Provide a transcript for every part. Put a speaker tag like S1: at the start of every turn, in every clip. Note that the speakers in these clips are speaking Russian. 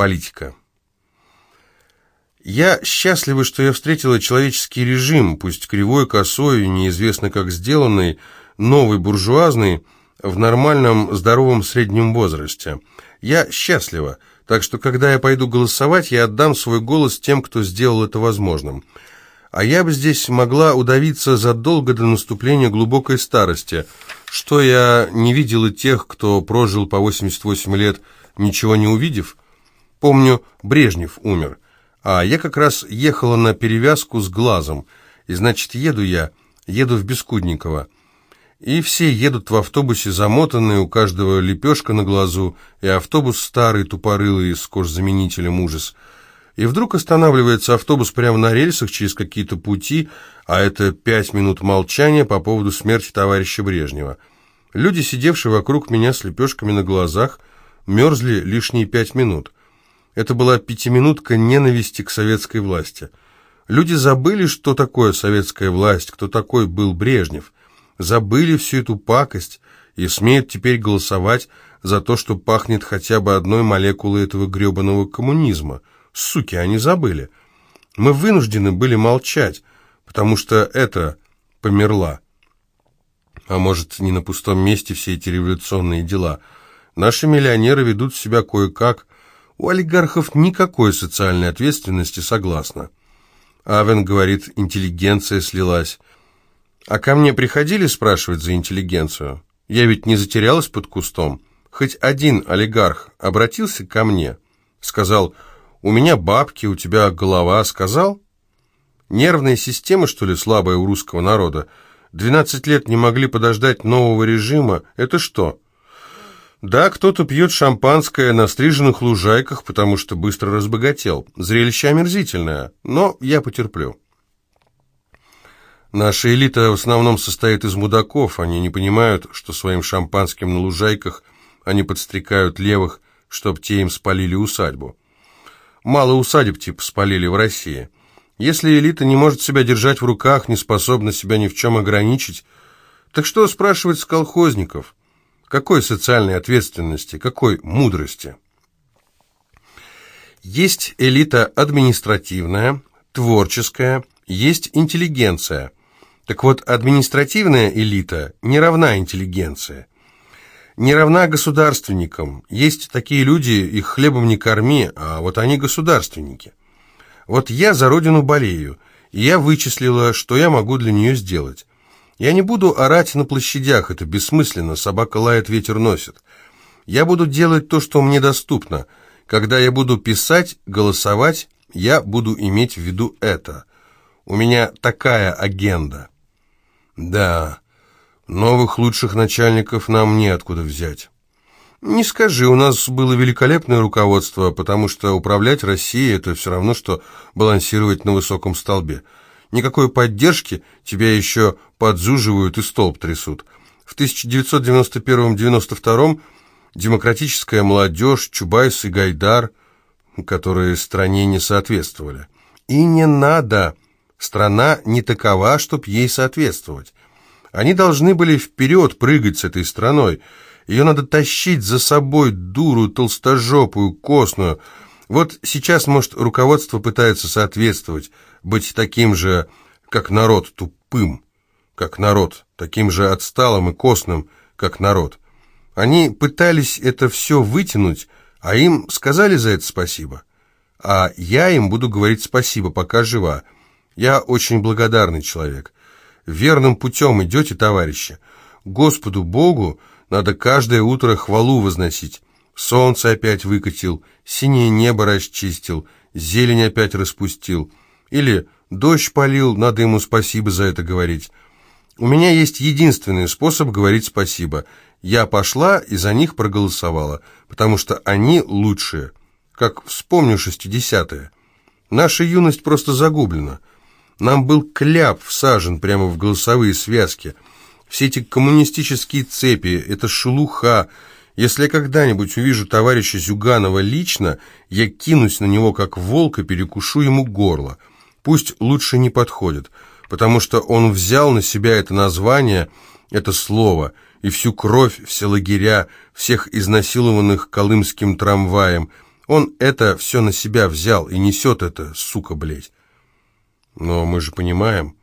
S1: Политика. Я счастлива, что я встретила человеческий режим, пусть кривой, косой, неизвестно как сделанный, новый, буржуазный, в нормальном, здоровом среднем возрасте. Я счастлива, так что, когда я пойду голосовать, я отдам свой голос тем, кто сделал это возможным. А я бы здесь могла удавиться задолго до наступления глубокой старости, что я не видела тех, кто прожил по 88 лет, ничего не увидев. Помню, Брежнев умер, а я как раз ехала на перевязку с глазом, и значит, еду я, еду в Бескудниково. И все едут в автобусе замотанные, у каждого лепешка на глазу, и автобус старый, тупорылый, с кожзаменителем ужас. И вдруг останавливается автобус прямо на рельсах через какие-то пути, а это пять минут молчания по поводу смерти товарища Брежнева. Люди, сидевшие вокруг меня с лепешками на глазах, мерзли лишние пять минут. Это была пятиминутка ненависти к советской власти. Люди забыли, что такое советская власть, кто такой был Брежнев – забыли всю эту пакость и смеют теперь голосовать за то, что пахнет хотя бы одной молекулой этого гребаного коммунизма. Суки, они забыли. Мы вынуждены были молчать, потому что это померла. А может, не на пустом месте все эти революционные дела. Наши миллионеры ведут себя кое-как. У олигархов никакой социальной ответственности, согласна. Авен говорит, интеллигенция слилась. А ко мне приходили спрашивать за интеллигенцию? Я ведь не затерялась под кустом. Хоть один олигарх обратился ко мне, сказал, «У меня бабки, у тебя голова», сказал? Нервная система, что ли, слабая у русского народа? Двенадцать лет не могли подождать нового режима. Это что? Да, кто-то пьет шампанское на стриженных лужайках, потому что быстро разбогател. Зрелище омерзительное, но я потерплю. Наша элита в основном состоит из мудаков, они не понимают, что своим шампанским на лужайках они подстрекают левых, чтоб те им спалили усадьбу. Мало усадеб типа спалили в России. Если элита не может себя держать в руках, не способна себя ни в чем ограничить, так что спрашивать с колхозников? Какой социальной ответственности, какой мудрости? Есть элита административная, творческая, есть интеллигенция – так вот, административная элита не равна интеллигенции, не равна государственникам. Есть такие люди, их хлебом не корми, а вот они государственники. Вот я за родину болею, и я вычислила, что я могу для нее сделать. Я не буду орать на площадях, это бессмысленно, собака лает, ветер носит. Я буду делать то, что мне доступно. Когда я буду писать, голосовать, я буду иметь в виду это. У меня такая агенда. Да, новых лучших начальников нам неоткуда взять. Не скажи, у нас было великолепное руководство, потому что управлять Россией – это все равно, что балансировать на высоком столбе. Никакой поддержки тебя еще подзуживают и столб трясут. В 1991-92 демократическая молодежь, Чубайс и Гайдар, которые стране не соответствовали. И не надо – Страна не такова, чтоб ей соответствовать. Они должны были вперед прыгать с этой страной. Ее надо тащить за собой, дуру, толстожопую, костную. Вот сейчас, может, руководство пытается соответствовать, быть таким же, как народ, тупым, как народ, таким же отсталым и костным, как народ. Они пытались это все вытянуть, а им сказали за это спасибо. А я им буду говорить спасибо, пока жива. Я очень благодарный человек. Верным путем идете, товарищи. Господу Богу надо каждое утро хвалу возносить. Солнце опять выкатил, синее небо расчистил, зелень опять распустил. Или дождь полил, надо ему спасибо за это говорить. У меня есть единственный способ говорить спасибо. Я пошла и за них проголосовала, потому что они лучшие. Как вспомню шестидесятые. Наша юность просто загублена. Нам был кляп всажен прямо в голосовые связки. Все эти коммунистические цепи, это шелуха. Если когда-нибудь увижу товарища Зюганова лично, я кинусь на него как волк и перекушу ему горло. Пусть лучше не подходит, потому что он взял на себя это название, это слово, и всю кровь, все лагеря, всех изнасилованных колымским трамваем. Он это все на себя взял и несет это, сука, блядь. Но мы же понимаем.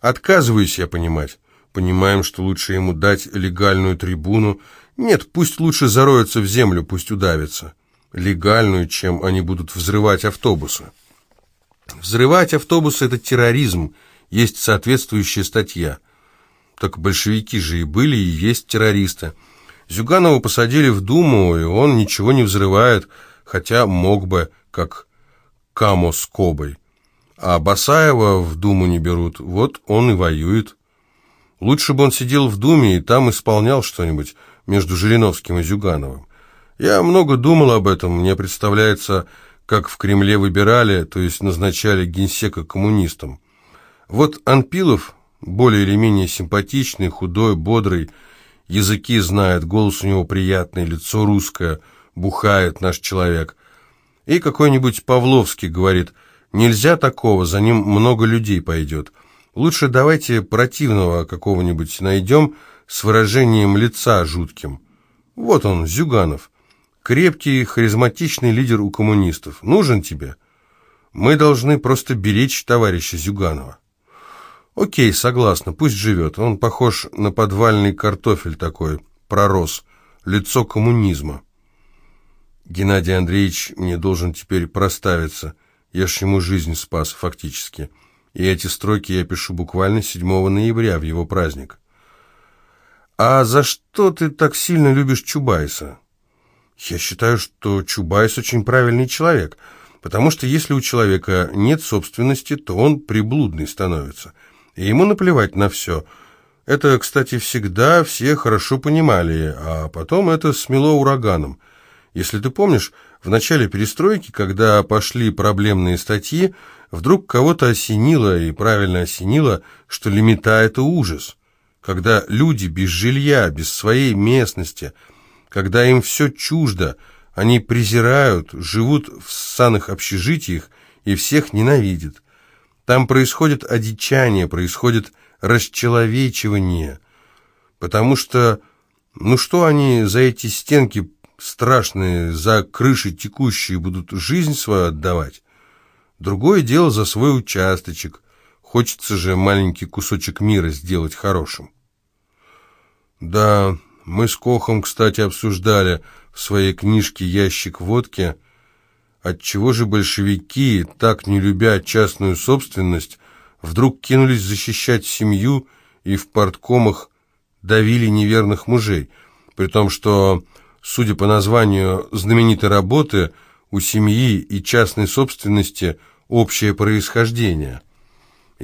S1: Отказываюсь я понимать. Понимаем, что лучше ему дать легальную трибуну. Нет, пусть лучше зароются в землю, пусть удавятся. Легальную, чем они будут взрывать автобусы. Взрывать автобусы – это терроризм. Есть соответствующая статья. Так большевики же и были, и есть террористы. Зюганова посадили в Думу, и он ничего не взрывает, хотя мог бы, как Камо с Кобой. А Басаева в Думу не берут, вот он и воюет. Лучше бы он сидел в Думе и там исполнял что-нибудь между Жириновским и Зюгановым. Я много думал об этом, мне представляется, как в Кремле выбирали, то есть назначали генсека коммунистам. Вот Анпилов, более или менее симпатичный, худой, бодрый, языки знает, голос у него приятный, лицо русское, бухает наш человек. И какой-нибудь Павловский говорит, нельзя такого, за ним много людей пойдет. Лучше давайте противного какого-нибудь найдем с выражением лица жутким. Вот он, Зюганов. Крепкий, харизматичный лидер у коммунистов. Нужен тебе? Мы должны просто беречь товарища Зюганова. Окей, согласна, пусть живет. Он похож на подвальный картофель такой, пророс, лицо коммунизма. Геннадий Андреевич мне должен теперь проставиться. Я ж ему жизнь спас, фактически. И эти строки я пишу буквально 7 ноября, в его праздник. «А за что ты так сильно любишь Чубайса?» «Я считаю, что Чубайс очень правильный человек, потому что если у человека нет собственности, то он приблудный становится» и ему наплевать на все. Это, кстати, всегда все хорошо понимали, а потом это смело ураганом. Если ты помнишь, в начале перестройки, когда пошли проблемные статьи, вдруг кого-то осенило, и правильно осенило, что лимита – это ужас. Когда люди без жилья, без своей местности, когда им все чуждо, они презирают, живут в ссаных общежитиях и всех ненавидят. Там происходит одичание, происходит расчеловечивание, потому что, ну что они за эти стенки страшные, за крыши текущие будут жизнь свою отдавать? Другое дело за свой участочек. Хочется же маленький кусочек мира сделать хорошим. Да, мы с Кохом, кстати, обсуждали в своей книжке «Ящик водки» Отчего же большевики, так не любя частную собственность, вдруг кинулись защищать семью и в порткомах давили неверных мужей, при том, что, судя по названию знаменитой работы, у семьи и частной собственности общее происхождение.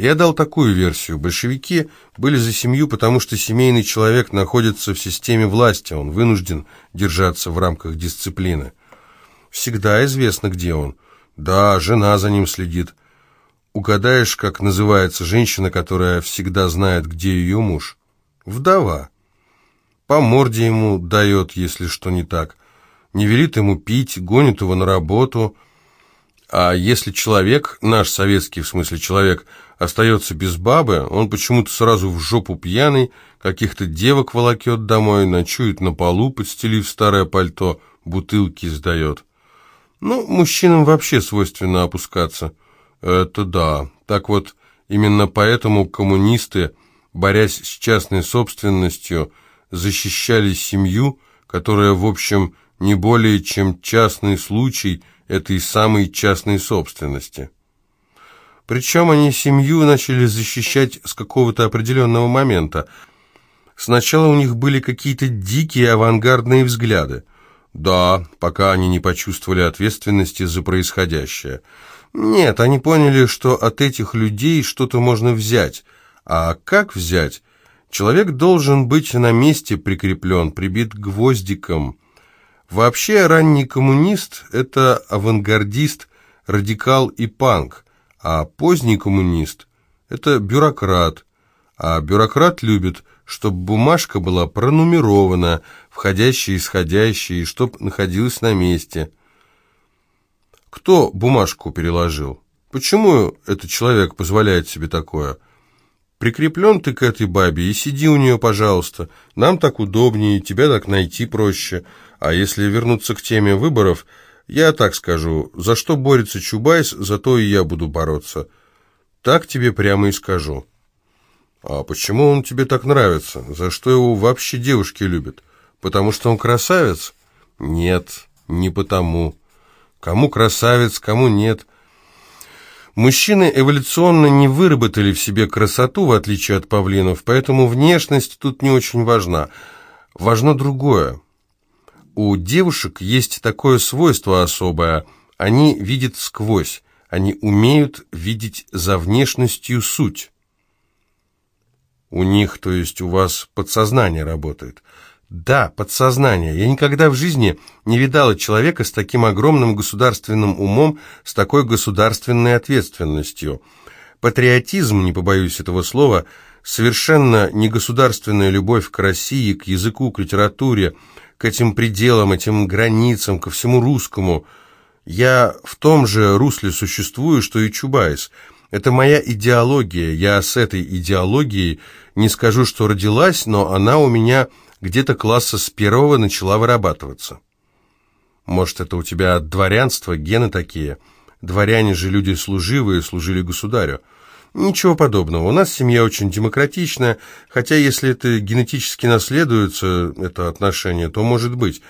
S1: Я дал такую версию. Большевики были за семью, потому что семейный человек находится в системе власти, он вынужден держаться в рамках дисциплины. Всегда известно, где он. Да, жена за ним следит. Угадаешь, как называется женщина, которая всегда знает, где ее муж? Вдова. По морде ему дает, если что не так. Не велит ему пить, гонит его на работу. А если человек, наш советский, в смысле человек, остается без бабы, он почему-то сразу в жопу пьяный, каких-то девок волокет домой, ночует на полу, подстелив старое пальто, бутылки сдает. Ну, мужчинам вообще свойственно опускаться. Это да. Так вот, именно поэтому коммунисты, борясь с частной собственностью, защищали семью, которая, в общем, не более чем частный случай этой самой частной собственности. Причем они семью начали защищать с какого-то определенного момента. Сначала у них были какие-то дикие авангардные взгляды. Да, пока они не почувствовали ответственности за происходящее. Нет, они поняли, что от этих людей что-то можно взять. А как взять? Человек должен быть на месте прикреплен, прибит гвоздиком. Вообще, ранний коммунист – это авангардист, радикал и панк, а поздний коммунист – это бюрократ. А бюрократ любит, чтобы бумажка была пронумерована, входящая и исходящая, и чтоб находилась на месте. Кто бумажку переложил? Почему этот человек позволяет себе такое? Прикреплен ты к этой бабе и сиди у нее, пожалуйста. Нам так удобнее, тебя так найти проще. А если вернуться к теме выборов, Я так скажу, за что борется Чубайс, за то и я буду бороться. Так тебе прямо и скажу. А почему он тебе так нравится? За что его вообще девушки любят? Потому что он красавец? Нет, не потому. Кому красавец, кому нет. Мужчины эволюционно не выработали в себе красоту, в отличие от павлинов, поэтому внешность тут не очень важна. Важно другое. У девушек есть такое свойство особое. Они видят сквозь. Они умеют видеть за внешностью суть. У них, то есть у вас, подсознание работает. Да, подсознание. Я никогда в жизни не видала человека с таким огромным государственным умом, с такой государственной ответственностью. Патриотизм, не побоюсь этого слова, совершенно негосударственная любовь к России, к языку, к литературе, к этим пределам, этим границам, ко всему русскому. Я в том же русле существую, что и Чубайс. Это моя идеология. Я с этой идеологией не скажу, что родилась, но она у меня где-то класса с первого начала вырабатываться. Может, это у тебя от дворянства гены такие? Дворяне же люди служивые, служили государю. Ничего подобного. У нас семья очень демократичная, хотя если это генетически наследуется, это отношение, то может быть.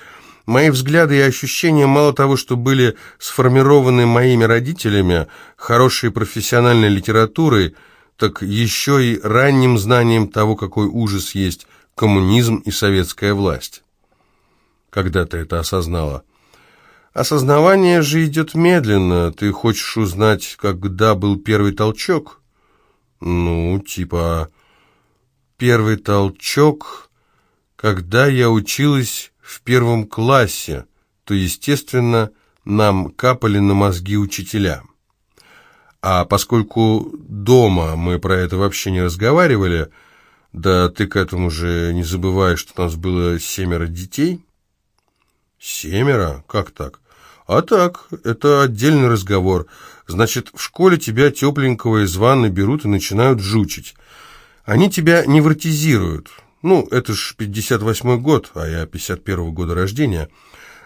S1: Мои взгляды и ощущения мало того, что были сформированы моими родителями, хорошей профессиональной литературой, так еще и ранним знанием того, какой ужас есть коммунизм и советская власть. Когда ты это осознала? Осознавание же идет медленно. Ты хочешь узнать, когда был первый толчок? Ну, типа, первый толчок, когда я училась в первом классе, то, естественно, нам капали на мозги учителя. А поскольку дома мы про это вообще не разговаривали, да ты к этому же не забываешь, что у нас было семеро детей. Семеро? Как так? А так, это отдельный разговор. Значит, в школе тебя тепленького из ванны берут и начинают жучить. Они тебя невротизируют. Ну, это ж 58-й год, а я 51-го года рождения.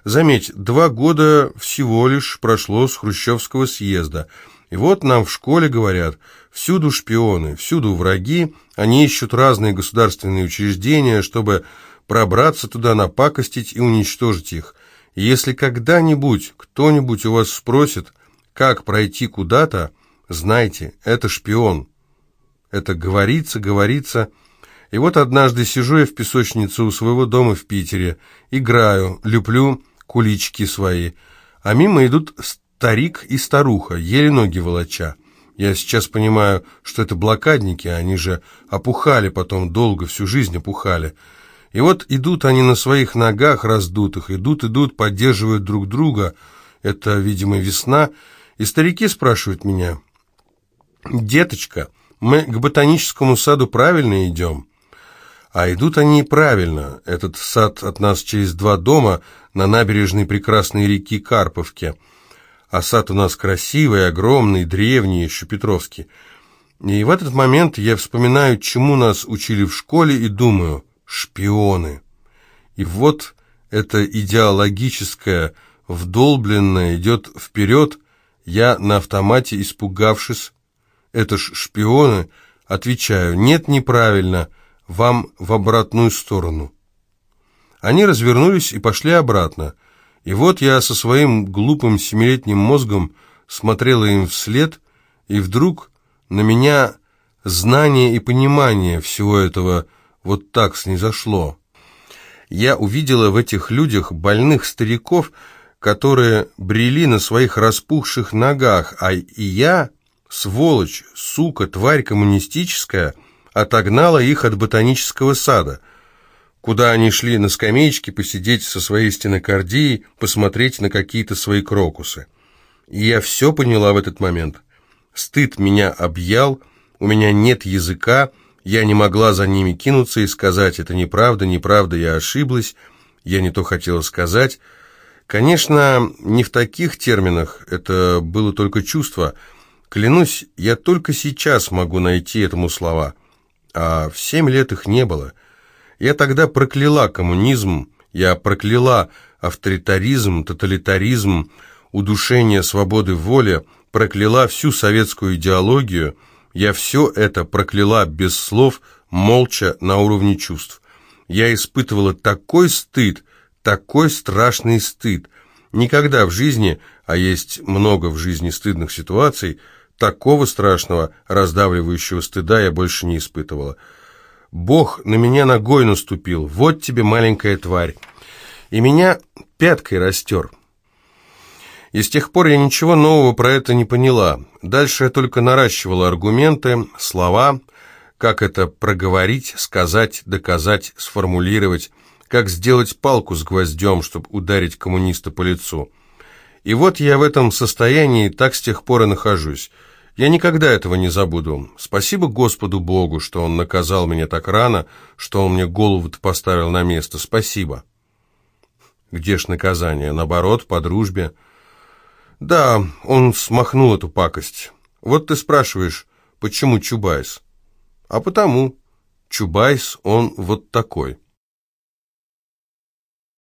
S1: Заметь, два года всего лишь прошло с Хрущевского съезда – и вот нам в школе говорят, всюду шпионы, всюду враги, они ищут разные государственные учреждения, чтобы пробраться туда, напакостить и уничтожить их. Если когда-нибудь кто-нибудь у вас спросит, как пройти куда-то, знайте, это шпион. Это говорится, говорится. И вот однажды сижу я в песочнице у своего дома в Питере, играю, люблю кулички свои, а мимо идут старик и старуха, еле ноги волоча. Я сейчас понимаю, что это блокадники, они же опухали потом долго, всю жизнь опухали. И вот идут они на своих ногах раздутых, идут, идут, поддерживают друг друга. Это, видимо, весна. И старики спрашивают меня, «Деточка, мы к ботаническому саду правильно идем?» А идут они правильно. Этот сад от нас через два дома на набережной прекрасной реки Карповке – а сад у нас красивый, огромный, древний, еще Петровский. И в этот момент я вспоминаю, чему нас учили в школе, и думаю, шпионы. И вот это идеологическое, вдолбленное идет вперед, я на автомате, испугавшись, это ж шпионы, отвечаю, нет, неправильно, вам в обратную сторону. Они развернулись и пошли обратно. И вот я со своим глупым семилетним мозгом смотрела им вслед, и вдруг на меня знание и понимание всего этого вот так снизошло. Я увидела в этих людях больных стариков, которые брели на своих распухших ногах, а и я, сволочь, сука, тварь коммунистическая, отогнала их от ботанического сада – куда они шли на скамеечке посидеть со своей стенокардией, посмотреть на какие-то свои крокусы. И я все поняла в этот момент. Стыд меня объял, у меня нет языка, я не могла за ними кинуться и сказать, это неправда, неправда, я ошиблась, я не то хотела сказать. Конечно, не в таких терминах, это было только чувство. Клянусь, я только сейчас могу найти этому слова, а в семь лет их не было – я тогда прокляла коммунизм, я прокляла авторитаризм, тоталитаризм, удушение свободы воли, прокляла всю советскую идеологию, я все это прокляла без слов, молча, на уровне чувств. Я испытывала такой стыд, такой страшный стыд. Никогда в жизни, а есть много в жизни стыдных ситуаций, такого страшного, раздавливающего стыда я больше не испытывала. Бог на меня ногой наступил, вот тебе маленькая тварь. И меня пяткой растер. И с тех пор я ничего нового про это не поняла. Дальше я только наращивала аргументы, слова, как это проговорить, сказать, доказать, сформулировать, как сделать палку с гвоздем, чтобы ударить коммуниста по лицу. И вот я в этом состоянии так с тех пор и нахожусь. Я никогда этого не забуду. Спасибо Господу Богу, что Он наказал меня так рано, что Он мне голову-то поставил на место. Спасибо. Где ж наказание? Наоборот, по дружбе. Да, он смахнул эту пакость. Вот ты спрашиваешь, почему Чубайс? А потому, Чубайс, он вот такой.